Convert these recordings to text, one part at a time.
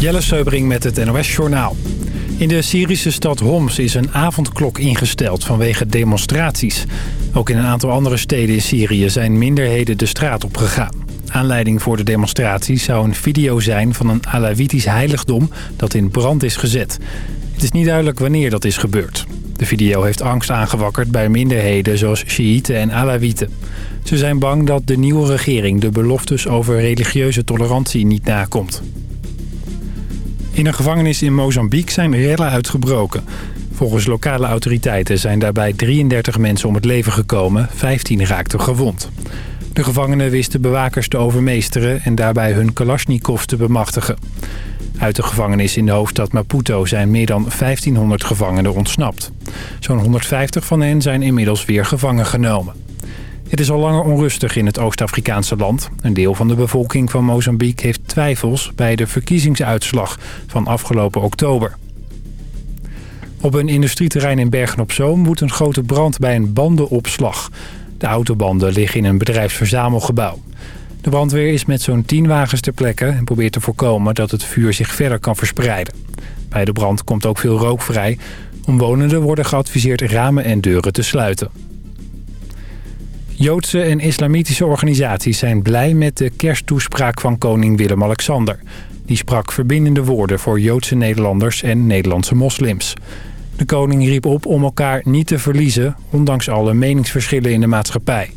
Jelle Seubering met het NOS Journaal. In de Syrische stad Homs is een avondklok ingesteld vanwege demonstraties. Ook in een aantal andere steden in Syrië zijn minderheden de straat op gegaan. Aanleiding voor de demonstraties zou een video zijn van een Alawitisch heiligdom dat in brand is gezet. Het is niet duidelijk wanneer dat is gebeurd. De video heeft angst aangewakkerd bij minderheden zoals Shiiten en Alawieten. Ze zijn bang dat de nieuwe regering de beloftes over religieuze tolerantie niet nakomt. In een gevangenis in Mozambique zijn rellen uitgebroken. Volgens lokale autoriteiten zijn daarbij 33 mensen om het leven gekomen, 15 raakten gewond. De gevangenen wisten bewakers te overmeesteren en daarbij hun kalasjnikovs te bemachtigen. Uit de gevangenis in de hoofdstad Maputo zijn meer dan 1500 gevangenen ontsnapt. Zo'n 150 van hen zijn inmiddels weer gevangen genomen. Het is al langer onrustig in het Oost-Afrikaanse land. Een deel van de bevolking van Mozambique heeft twijfels bij de verkiezingsuitslag van afgelopen oktober. Op een industrieterrein in Bergen-op-Zoom woedt een grote brand bij een bandenopslag. De autobanden liggen in een bedrijfsverzamelgebouw. De brandweer is met zo'n 10 wagens ter plekke en probeert te voorkomen dat het vuur zich verder kan verspreiden. Bij de brand komt ook veel rook vrij. Omwonenden worden geadviseerd ramen en deuren te sluiten. Joodse en islamitische organisaties zijn blij met de kersttoespraak van koning Willem-Alexander. Die sprak verbindende woorden voor Joodse Nederlanders en Nederlandse moslims. De koning riep op om elkaar niet te verliezen, ondanks alle meningsverschillen in de maatschappij.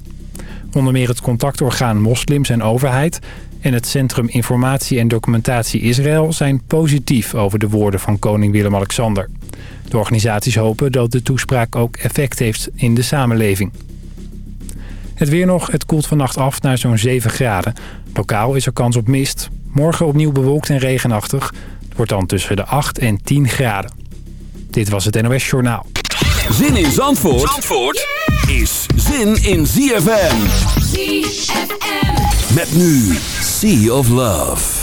Onder meer het contactorgaan Moslims en Overheid en het Centrum Informatie en Documentatie Israël zijn positief over de woorden van koning Willem-Alexander. De organisaties hopen dat de toespraak ook effect heeft in de samenleving. Het weer nog, het koelt vannacht af naar zo'n 7 graden. Lokaal is er kans op mist. Morgen opnieuw bewolkt en regenachtig. Het wordt dan tussen de 8 en 10 graden. Dit was het NOS Journaal. Zin in Zandvoort, Zandvoort is zin in ZFM. ZFM. Met nu Sea of Love.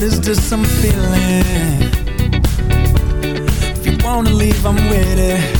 what is this just some feeling. If you wanna leave, I'm with it.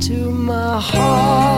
to my heart.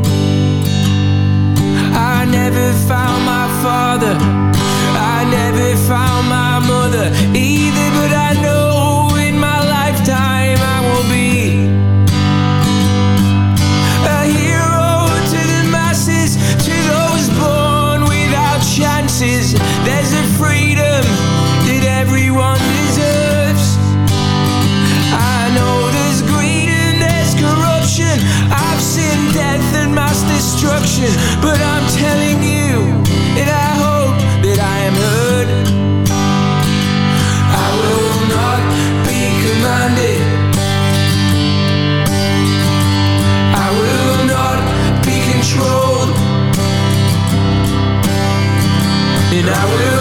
never found my father. I never found my mother either But I know in my lifetime I will be A hero to the masses To those born without chances. There's a freedom that everyone deserves. I know there's greed and there's corruption. I've seen death and mass destruction But I And I will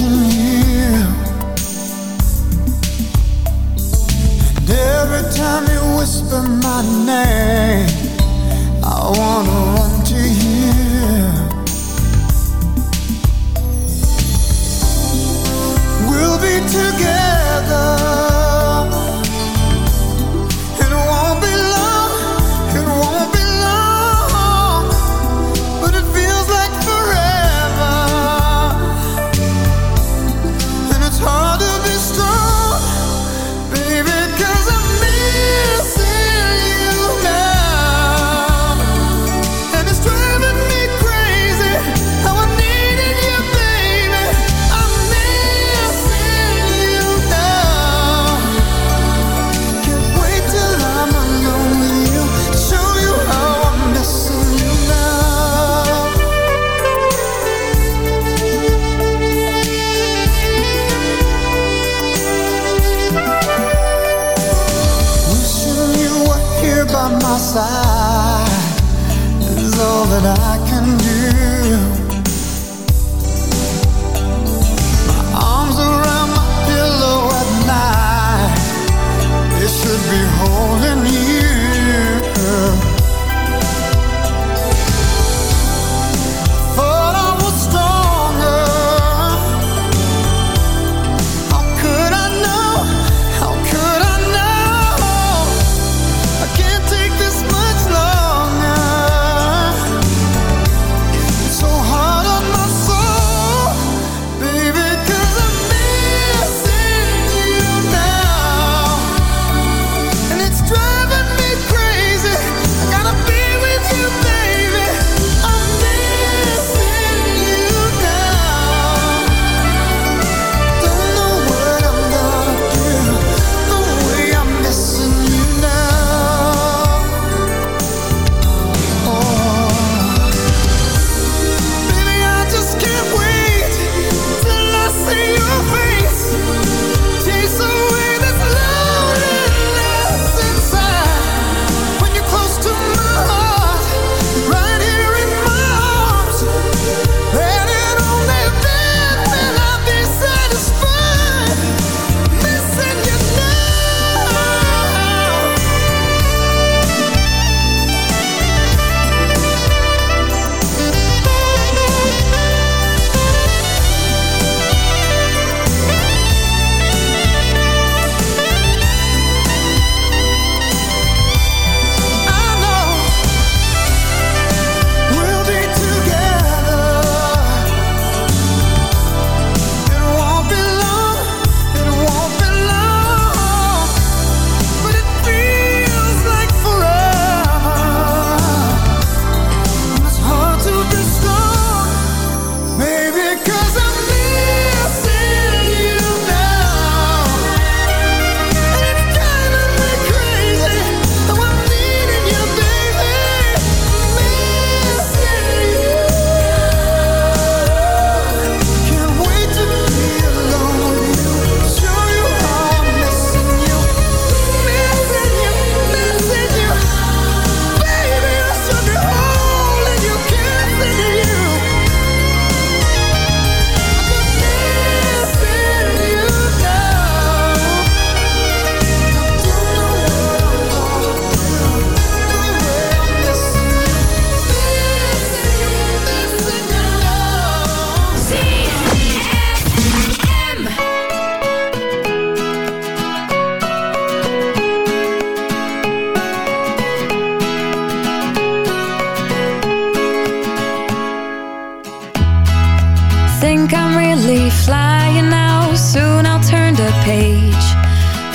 And Every time you whisper my name, I wanna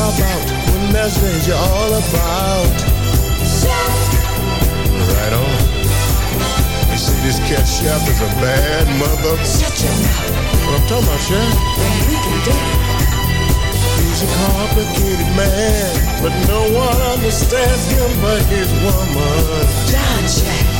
Cop out when there's danger all about? Right on. You see, this cat Shaft is a bad mother. Shut your mouth. What I'm talking about, Shaft? we can do He's a complicated man, but no one understands him but his woman. John Jack.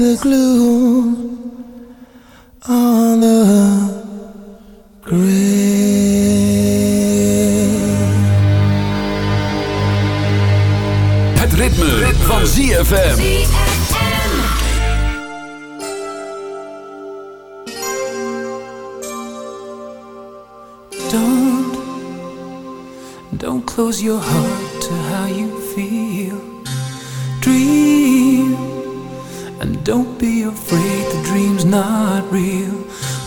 the glue on the grave. Het ritme, ritme. van ZFM. Don't, don't close your heart.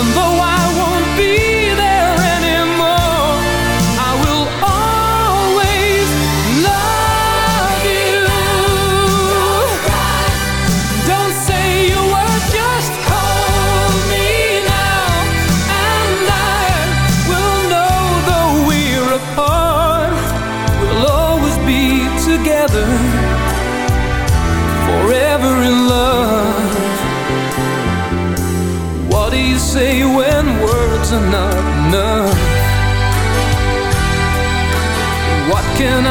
And though I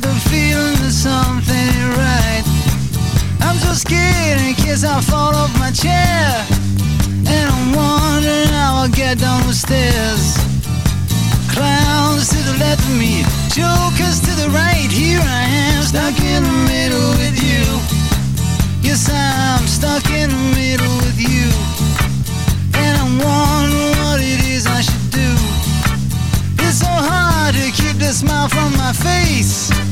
got the feeling that something ain't right. I'm so scared in case I fall off my chair. And I'm wondering how I'll get down the stairs. Clowns to the left of me, jokers to the right. Here I am, stuck in the middle with you. Yes, I'm stuck in the middle with you. And I'm wondering what it is I should do. It's so hard to keep the smile from my face.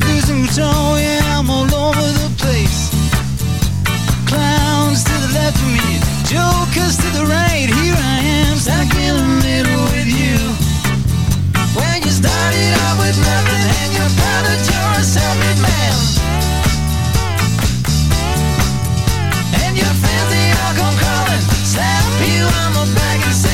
Losing control, yeah, I'm all over the place. Clowns to the left of me, jokers to the right. Here I am, stuck in the middle with you. You started out with nothing and proud that you're a man. And all slap you on the back and say,